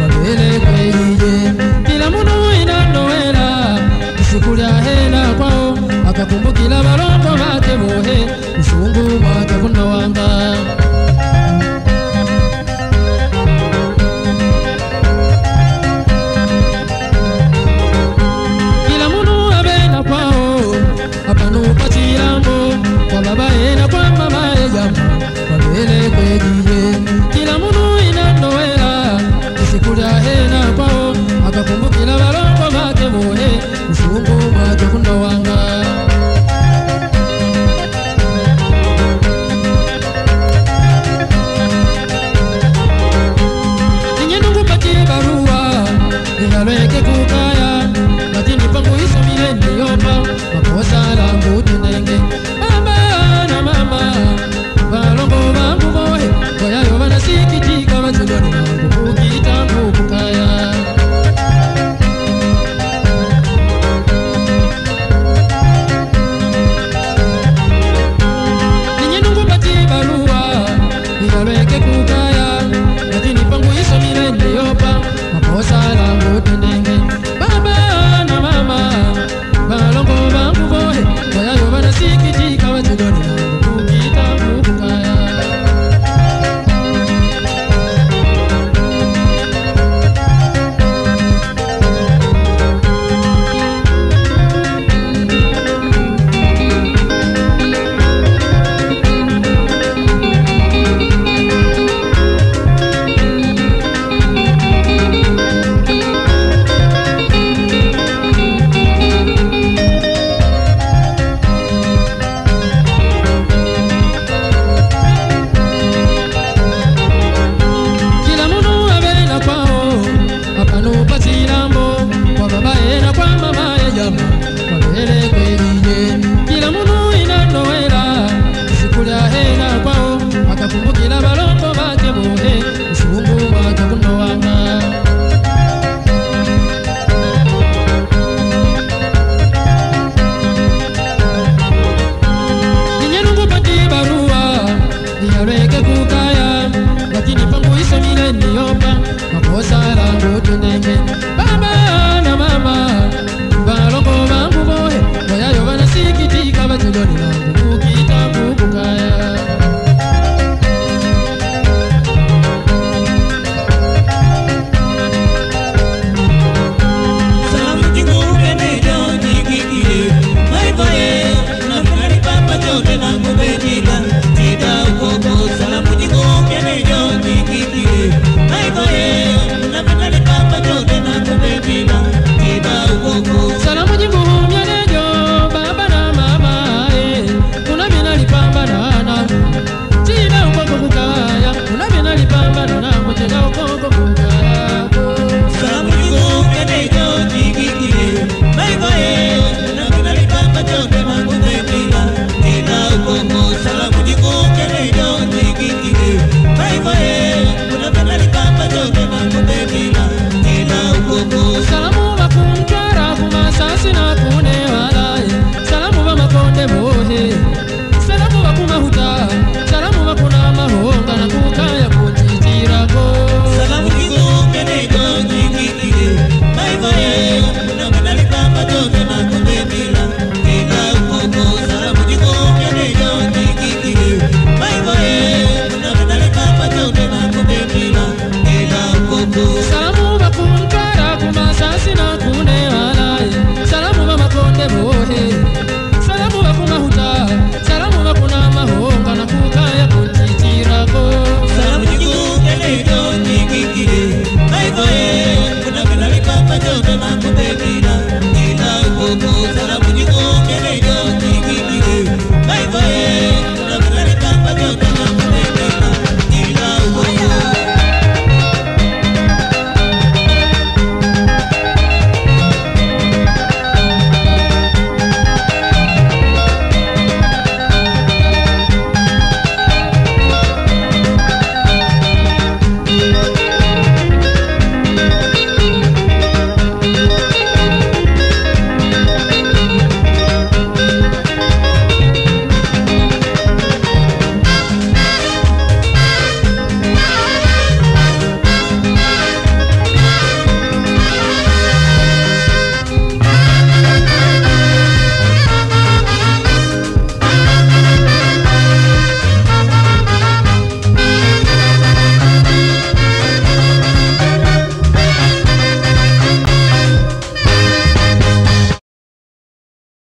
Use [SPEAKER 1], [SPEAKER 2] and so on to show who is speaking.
[SPEAKER 1] bagere kweriye balongo batemuhe up